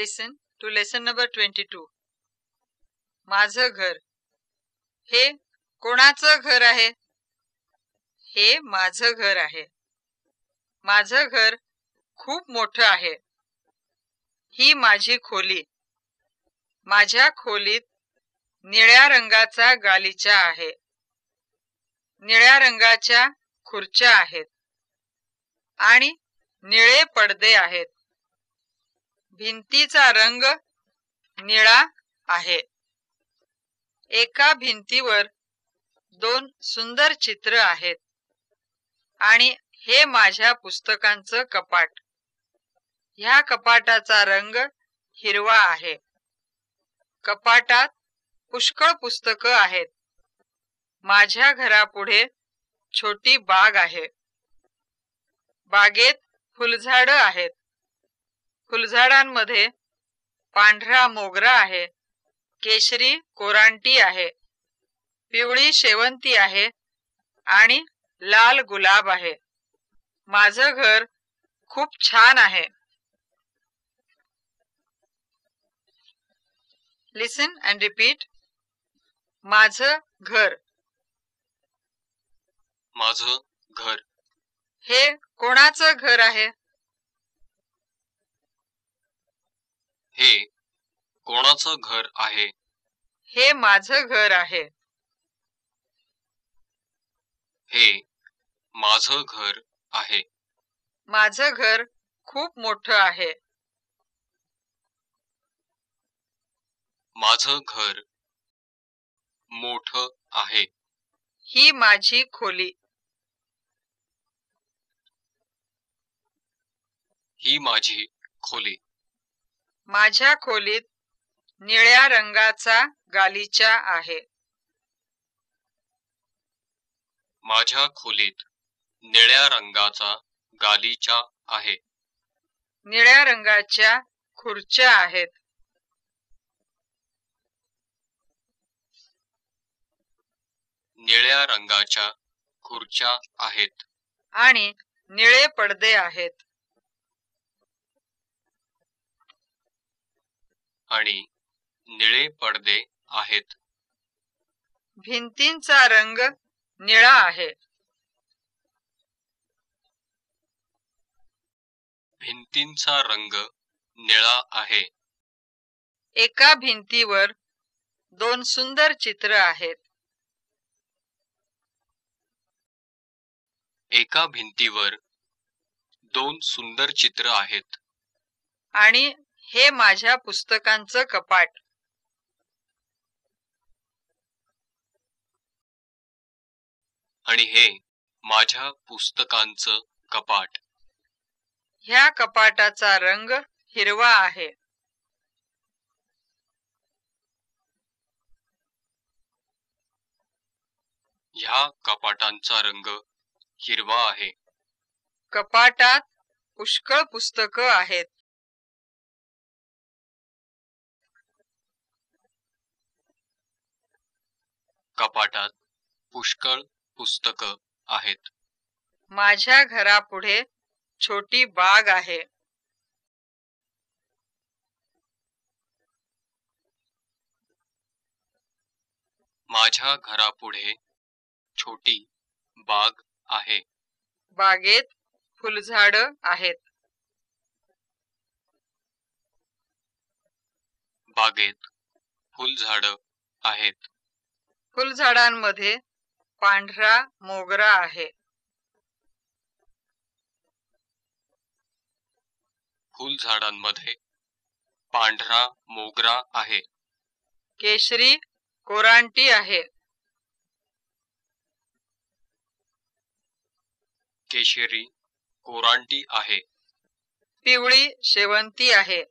Listen to lesson number twenty two माझं घर. हे कोणाचं घर आहे? हे माझं घर आहे. माझं घर खूप मोठं आहे. ही माझी खोली. माझ्या खोलीत निळ्या रंगाचा गालीचा आहे. निळ्या रंगाच्या खुर्च्या आहेत. आणि निळे पडदे आहेत. भिंतीचा रंग निळा आहे. एका भिंतीवर दोन सुंदर चित्र आहेत. आणि हे माझ्या पुस्तकांचं कपाट. ह्या कपाटाचा रंग हिरवा आहे. कपाटात पुष्कळ पुस्तकं आहेत. माझ्या घरापुढे छोटी बाग आहे. बागेत फुलझाड आहेत. फुलझाडांमध्ये पांढरा मोगरा आहे केशरी कोरांटी आहे पिवळी शेवंती आहे आणि लाल गुलाब आहे. माझं घर खूप छान आहे. लिसन अँड रिपीट माझं घर. माझं घर. हे कोणाचं घर आहे? हे कोणाचं घर आहे? हे माझं घर आहे. हे माझं घर आहे. माझं घर खूप मोठं आहे. माझं घर मोठ आहे. ही माझी खोली. ही माझी खोली. माझ्या खोलीत निळ्या रंगाचा गालीचा आहे. माझ्या खोलीत निळ्या रंगाचा गालीचा आहे. निळ्या रंगाच्या खुर्च्या आहेत. निळ्या रंगाच्या खुर्च्या आहेत. आणि निळे पडदे आहेत. आणि निळे पडदे आहेत. भिंतींचा रंग निळा आहे. भिंतींचा रंग निळा आहे. एका भिंतीवर दोन सुंदर चित्र आहेत. एका भिंतीवर दोन सुंदर चित्र आहेत. आणि हे माझ्या पुस्तकांचं कपाट. आणि हे माझ्या पुस्तकांचं कपाट. ह्या कपाटाचा रंग हिरवा आहे. ह्या कपाटांचा रंग हिरवा आहे. कपाटात पुष्कळ पुस्तकं आहेत. कपाटात पुष्कळ पुस्तक आहेत. माझ्या घरापुढे छोटी बाग आहे. माझ्या घरापुढे छोटी बाग आहे. बागेत फुलझाड आहेत. बागेत फुलझाड आहेत. फुलझाडांमध्ये पांढरा मोगरा आहे. फुलझाडांमध्ये पांढरा मोगरा आहे. केशरी कोरांटी आहे. केशरी कोरांटी आहे. पिवळी शेवंती आहे.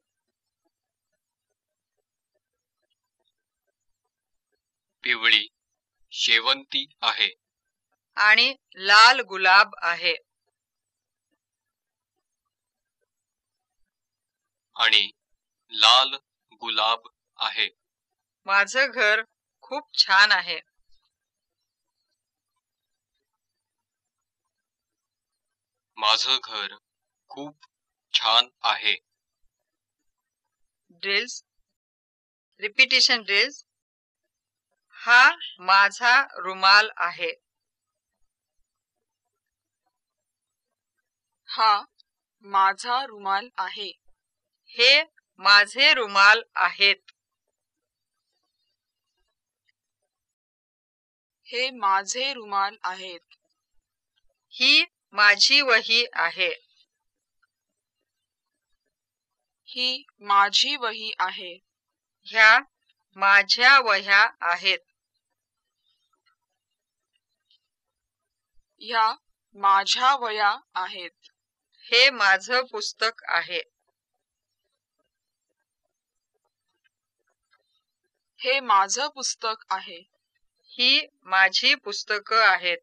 पिवळी शेवंती आहे. आणि लाल गुलाब आहे. आणि लाल गुलाब आहे. माझं घर खूप छान आहे. माझं घर खूप छान आहे. ड्रिल्स रिपिटेशन ड्रिल्स हा माझा रुमाल आहे. हा माझा रुमाल आहे. हे माझे रुमाल आहेत. हे माझे रुमाल आहेत. ही माझी वही आहे. ही माझी वही आहे. ह्या माझ्या वह्या आहेत. ह्या माझ्या वया आहेत. हे माझं पुस्तक आहे. हे माझं पुस्तक आहे. ही माझी पुस्तकं आहेत.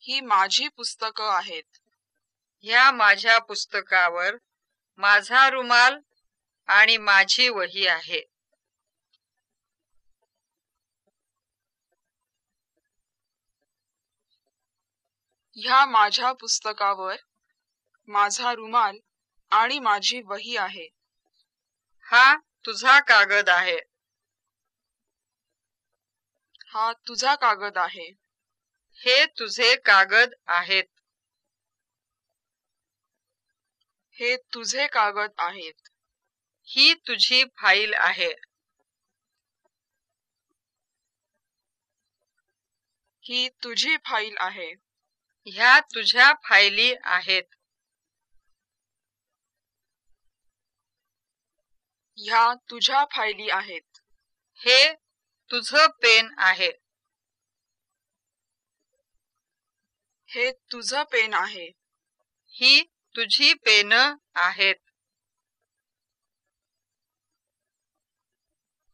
ही माझी पुस्तकं आहेत. ह्या माझ्या पुस्तकावर माझा रुमाल आणि माझी वही आहे. ह्या माझ्या पुस्तकावर माझा रुमाल आणि माझी वही आहे. हा तुझा कागद आहे. हा तुझा कागद आहे. हे तुझे कागद आहेत. हे तुझे कागद आहेत. ही तुझी फाईल आहे. ही तुझी फाईल आहे. ह्या तुझ्या फायली आहेत. ह्या तुझ्या फायली आहेत. हे तुझ पेन आहे. हे तुझं पेन आहे. ही तुझी पेन आहेत.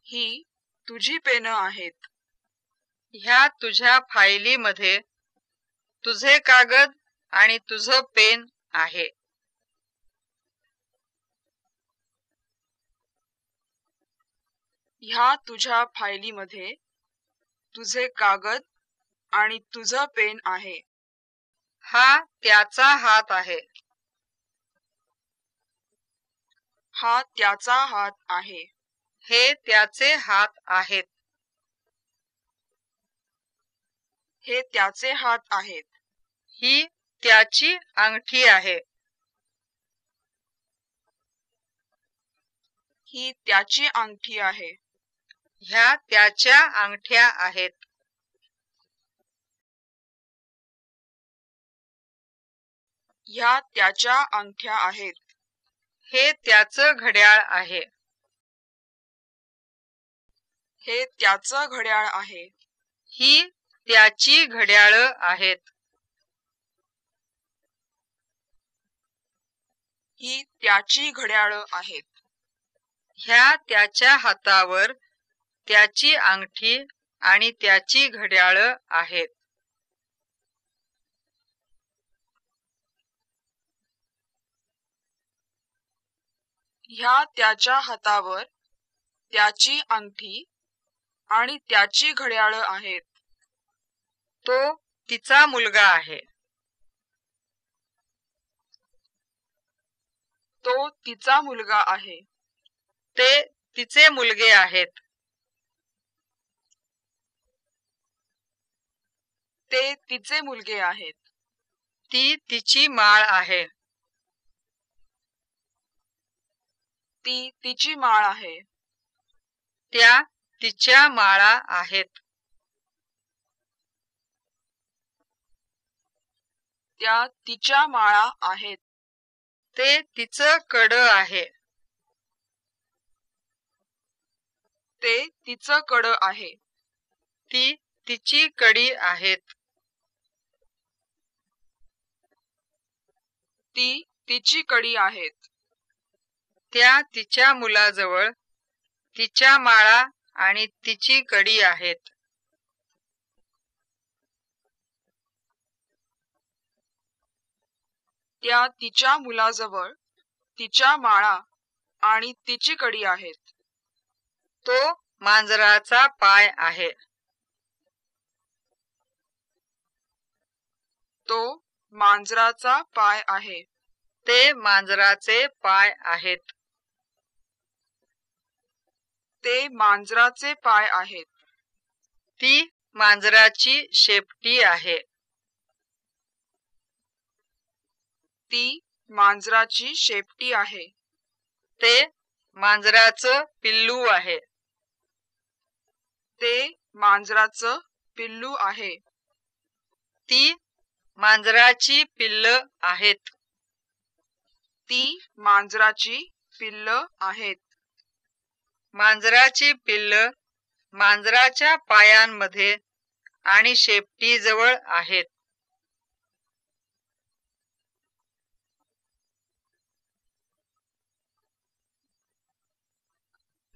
ही तुझी पेन आहेत. ह्या तुझ्या फायलीमध्ये तुझे कागद आणि तुझं पेन आहे. ह्या तुझ्या फायलीमध्ये तुझे कागद आणि तुझं पेन आहे. हा त्याचा हात आहे. हा त्याचा हात आहे. हे त्याचे हात आहेत. हे त्याचे हात आहेत. ही त्याची अंगठी आहे. ही त्याची अंगठी आहे. ह्या त्याच्या अंगठ्या आहेत. ह्या त्याच्या अंगठ्या आहेत. हे त्याचं घड्याळ आहे. हे त्याचं घड्याळ आहे. ही त्याची घड्याळ आहेत. ही त्याची घड्याळ आहेत. ह्या त्याच्या हातावर त्याची अंगठी आणि त्याची घड्याळ आहेत. ह्या त्याच्या हातावर त्याची अंगठी आणि त्याची घड्याळ आहेत. तो तिचा मुलगा आहे. तो तिचा मुलगा आहे. ते तिचे मुलगे आहेत. ते तिचे मुलगे आहेत. ती तिची माळ आहे. ती तिची माळ आहे. त्या तिच्या माळा आहेत. त्या तिच्या माळा आहेत. ते तिचं कड आहे. ते तिचं कड आहे. ती तिची कडी आहेत. ती तिची कडी आहेत. त्या तिच्या मुलाजवळ तिच्या माळा आणि तिची कडी आहेत. त्या तिच्या मुलाजवळ तिच्या माळा आणि तिची कडी आहेत. तो मांजराचा पाय आहे. तो मांजराचा पाय आहे. ते मांजराचे पाय आहेत. ते मांजराचे पाय आहेत. ती मांजराची शेपटी आहे. ती मांजराची शेपटी आहे. ते मांजराचं पिल्लू आहे. ते मांजराचं पिल्लू आहे. ती मांजराची पिल्ल आहेत. ती मांजराची पिल्ल आहेत. मांजराची पिल्ल मांजराच्या पायांमध्ये आणि शेपटीजवळ आहेत.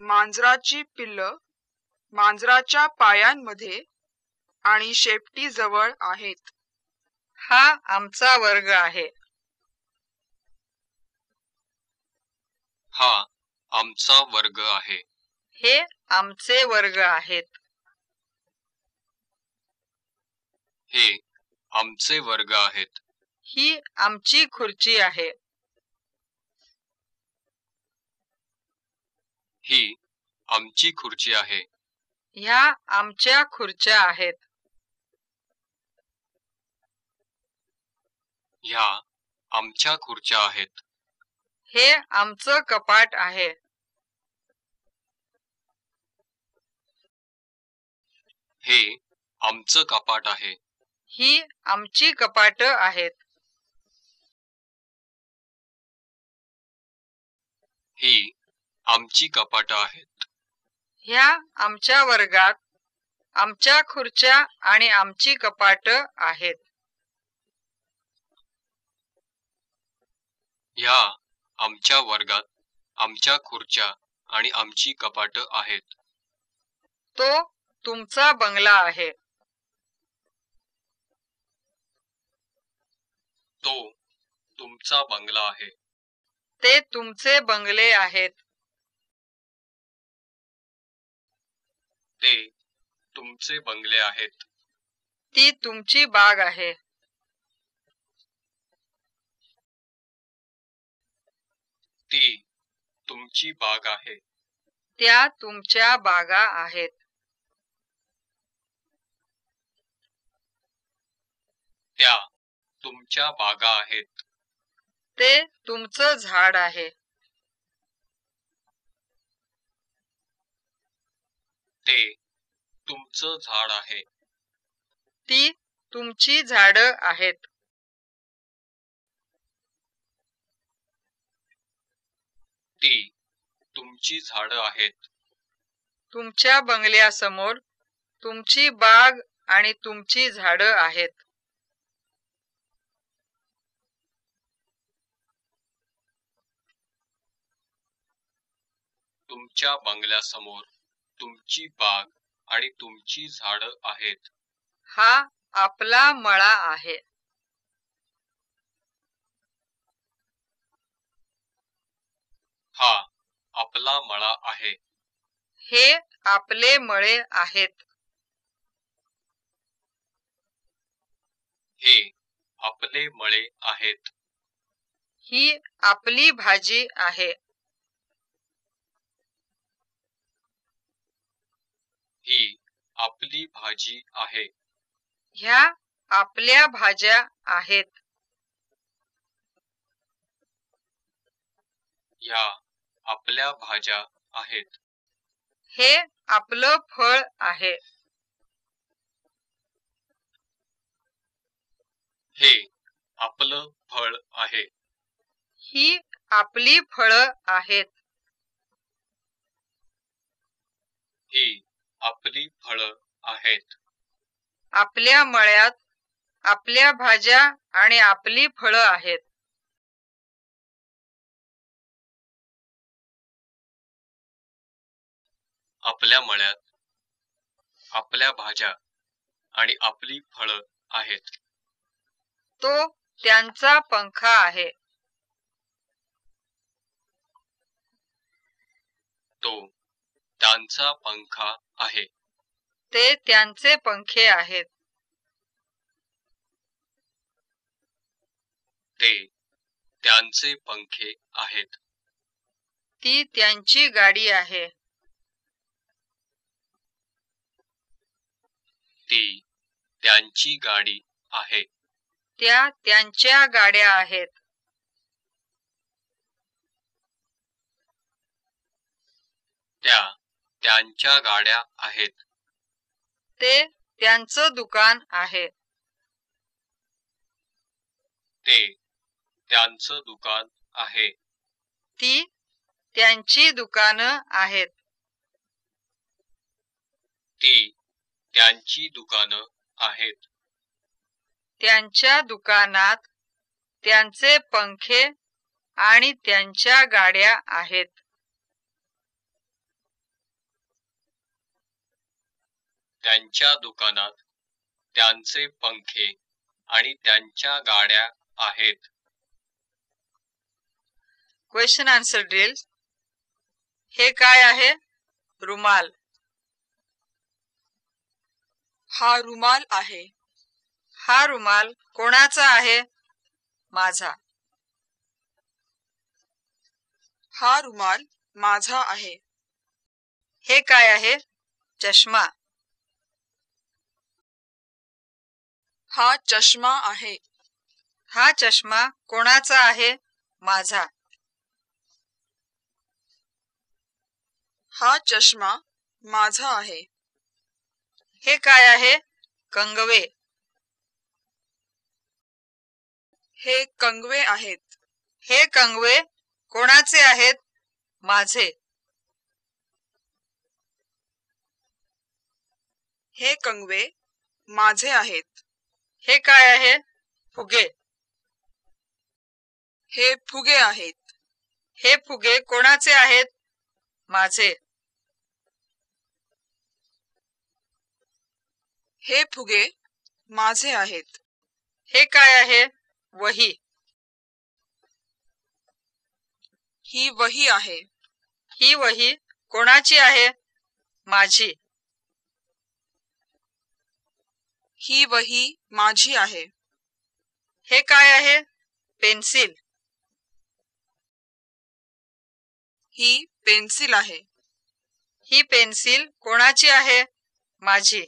मांजराची पिल्ल मांजराच्या पायांमध्ये आणि शेपटी जवळ आहेत. हा आमचा वर्ग आहे. हा आमचा वर्ग आहे. हे आमचे वर्ग आहेत. हे आमचे वर्ग आहेत. ही आमची खुर्ची आहे. ही आमची खुर्ची आहे. ह्या आमच्या खुर्च्या आहेत. ह्या आमच्या खुर्च्या आहेत. हे आमचं कपाट आहे. हे आमचं कपाट आहे. ही आमची कपाट आहेत. ही आमची कपाट आहेत. ह्या आमच्या वर्गात आमच्या खुर्च्या आणि आमची कपाट आहेत. ह्या आमच्या वर्गात आमच्या खुर्च्या आणि आमची कपाट आहेत. तो तुमचा बंगला आहे. तो तुमचा बंगला आहे. ते तुमचे बंगले आहेत. ते तुमचे बंगले आहेत. ती तुमची बाग आहे. ती तुमची बाग आहे. त्या तुमच्या बागा आहेत. त्या तुमच्या बागा आहेत. ते तुमचं झाड आहे. ते तुमचं झाड आहे. ती तुमची झाडं आहेत. ती तुमची झाडं आहेत. तुमच्या बंगल्यासमोर तुमची बाग आणि तुमची झाडं आहेत. तुमच्या बंगल्यासमोर तुमची बाग आणि तुमची झाडं आहेत. हा आपला मळा आहे. हा आपला मळा आहे. हे आपले मळे आहेत. हे आपले मळे आहेत. ही आपली भाजी आहे. ही आपली भाजी आहे. ह्या आपल्या भाज्या आहेत. ह्या आपल्या भाज्या आहेत. हे आपलं फळ आहे. हे आपलं फळ आहे. ही आपली फळं आहेत. ही आपली फळं आहेत. आपल्या मळ्यात आपल्या भाज्या आणि आपली फळं आहेत. आपल्या मळ्यात आपल्या भाज्या आणि आपली फळं आहेत. तो त्यांचा पंखा आहे. तो त्यांचा पंखा आहे. ते त्यांचे पंखे आहेत. ते त्यांचे पंखे आहेत. ती त्यांची गाडी आहे. ती त्यांची गाडी आहे. त्या त्यांच्या गाड्या आहेत. त्या त्यांच्या गाड्या आहेत. ते त्यांचं दुकान आहे. ते त्यांचं दुकान आहे. ती त्यांची दुकानं आहेत. ती त्यांची दुकानं आहेत. त्यांच्या दुकानात त्यांचे पंखे आणि त्यांच्या गाड्या आहेत. त्यांच्या दुकानात त्यांचे पंखे आणि त्यांच्या गाड्या आहेत. क्वेश्चन आन्सर ड्रिल हे काय आहे? रुमाल. हा रुमाल आहे. हा रुमाल कोणाचा आहे? माझा. हा रुमाल माझा आहे. हे काय आहे? चष्मा. हा चष्मा आहे. हा चष्मा कोणाचा आहे? माझा. हा चष्मा माझा आहे. हे काय आहे? कंगवे. हे कंगवे आहेत. हे कंगवे कोणाचे आहेत? माझे. हे कंगवे माझे आहेत. हे काय आहे? फुगे. हे फुगे आहेत. हे फुगे कोणाचे आहेत? माझे. हे फुगे माझे आहेत. हे काय आहे? वही. ही वही आहे. ही वही कोणाची आहे? माझी. ही वही माझी आहे. हे काय आहे? पेन्सिल. ही पेन्सिल आहे. ही पेन्सिल कोणाची आहे? माझी.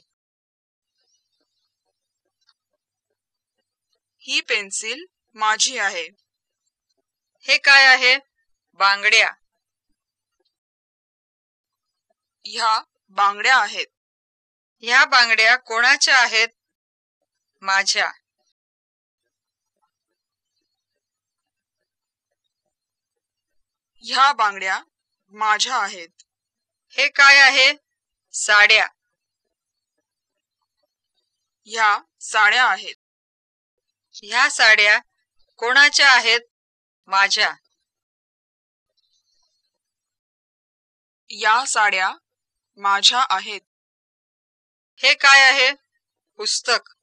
ही पेन्सिल माझी आहे. हे काय आहे? बांगड्या. ह्या बांगड्या आहेत. ह्या बांगड्या कोणाच्या आहेत? माझ्या. ह्या बांगड्या माझ्या आहेत. हे काय आहे? साड्या. ह्या साड्या आहेत. ह्या साड्या कोणाच्या आहेत? माझ्या. या साड्या माझ्या आहेत. हे काय आहे? पुस्तक.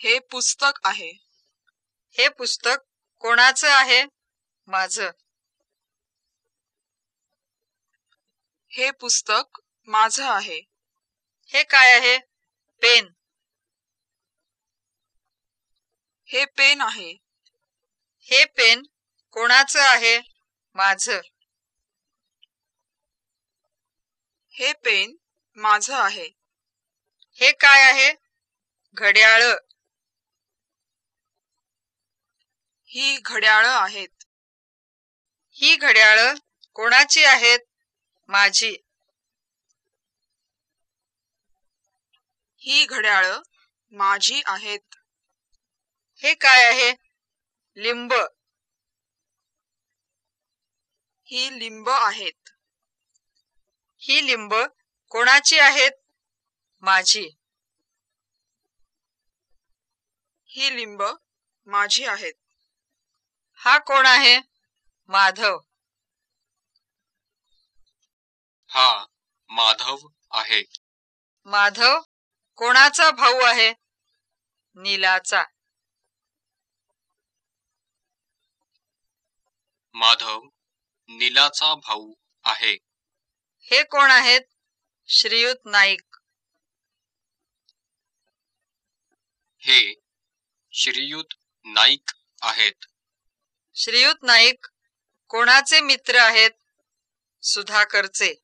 हे पुस्तक आहे. हे पुस्तक कोणाचं आहे? माझं. हे पुस्तक माझं आहे. हे काय आहे? पेन. हे पेन आहे. हे पेन कोणाचं आहे? माझं. हे पेन माझं आहे. हे काय आहे? घड्याळ. ही घड्याळ आहेत. ही घड्याळ कोणाची आहेत? माझी. ही घड्याळ माझी आहेत. हे काय आहे? लिंब. ही लिंब आहेत. ही लिंब कोणाची आहेत? माझी. ही लिंब माझी आहेत. हा कोण आहे? माधव. हा माधव आहे. माधव कोणाचा भाऊ आहे? नीलाचा. माधव नीलाचा भाऊ आहे. हे कोण आहेत? श्रीयुत नाईक. हे श्रीयुत नाईक आहेत. श्रीयुत नाईक कोणाचे मित्र आहेत? सुधाकरचे.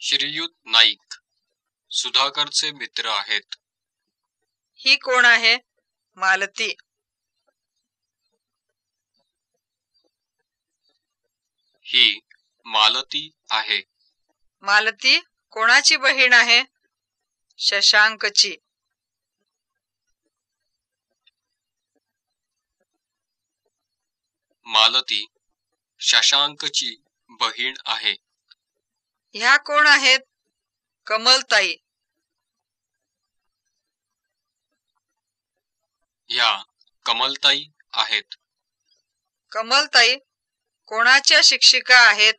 श्रीयुत नाईक सुधाकरचे मित्र आहेत. ही कोण आहे? मालती. ही मालती आहे. मालती कोणाची बहीण आहे? शशांकची. मालती शशांकची बहीण आहे. ह्या कोण आहेत? कमलताई. ह्या कमलताई आहेत. कमलताई कोणाच्या शिक्षिका आहेत?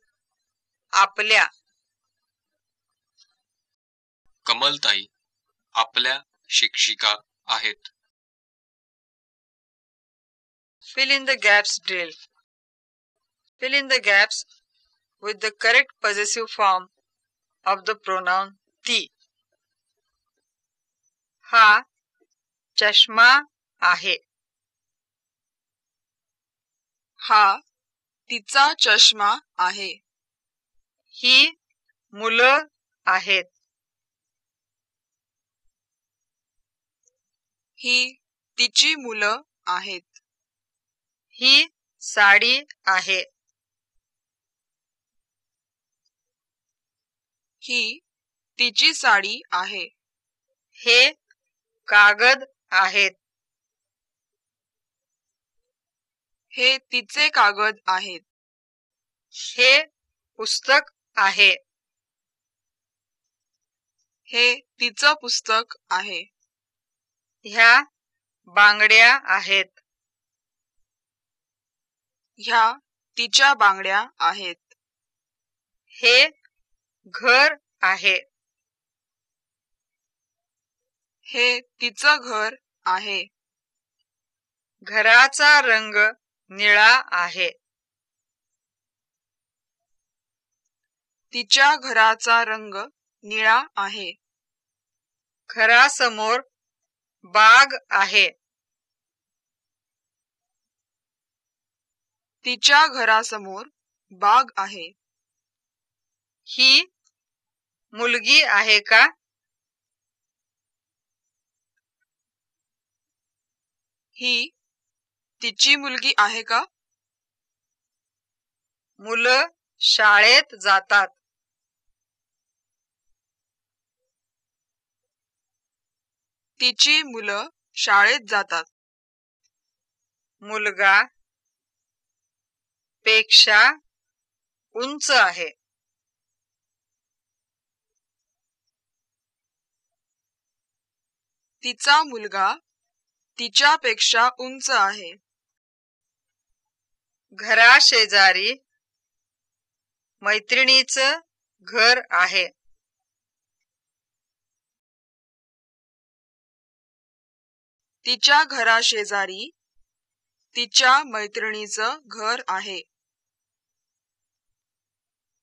आपल्या. कमलताई आपल्या शिक्षिका आहेत. Fill in the gaps drill fill in the gaps with the correct possessive form of the pronoun ती हा चष्मा आहे हा तिचा चष्मा आहे ही मुलं आहेत ही तिची मुलं आहेत ही साडी आहे. ही तिची साडी आहे. हे कागद आहेत. हे तिचे कागद आहेत. हे पुस्तक आहे. हे तिचं पुस्तक आहे. ह्या बांगड्या आहेत. ह्या तिच्या बांगड्या आहेत. हे घर आहे. हे तिचं घर आहे. घराचा रंग निळा आहे. तिच्या घराचा रंग निळा आहे. घरासमोर बाग आहे. तिच्या घरासमोर बाग आहे. ही मुलगी आहे का? ही तिची मुलगी आहे का? मुलं शाळेत जातात. तिची मुलं शाळेत जातात. मुलगा पेक्षा उंच आहे. तिचा मुलगा तिच्यापेक्षा उंच आहे. घरा शेजारी मैत्रिणीचं घर आहे. तिच्या घराशेजारी तिच्या मैत्रिणीचं घर आहे.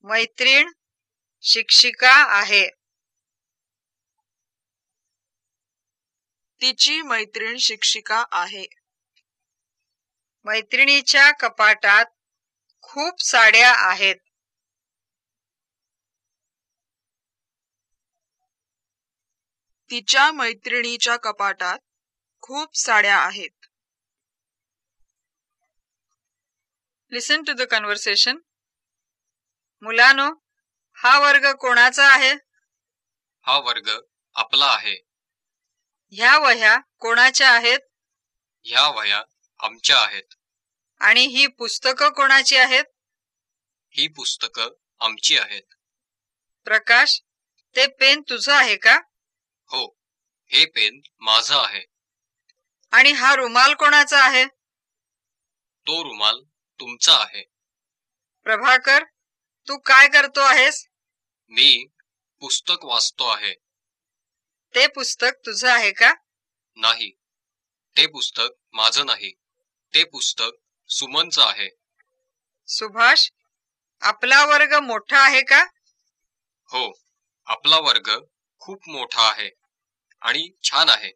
मैत्रीण शिक्षिका आहे. तिची मैत्रीण शिक्षिका आहे. मैत्रिणीच्या कपाटात खूप साड्या आहेत. तिच्या मैत्रिणीच्या कपाटात खूप साड्या आहेत. लिसन टू द कन्व्हर्सेशन मुलानो हा वर्ग कोणाचा आहे? हा वर्ग आपला आहे. ह्या वह्या कोणाच्या आहेत? ह्या वह्या आमच्या आहेत. आणि ही पुस्तकं कोणाची आहेत? ही पुस्तकं आमची आहेत. प्रकाश ते पेन तुझं आहे का? हो हे पेन माझं आहे. आणि हा रुमाल कोणाचा आहे? तो रुमाल तुमचा आहे. प्रभाकर तू काय करतो आहेस? मी पुस्तक वाचतो आहे. ते पुस्तक तुझं आहे का? नाही. ते पुस्तक माझं नाही. ते पुस्तक सुमनचं आहे. सुभाष आपला वर्ग मोठा आहे का? हो आपला वर्ग खूप मोठा आहे आणि छान आहे.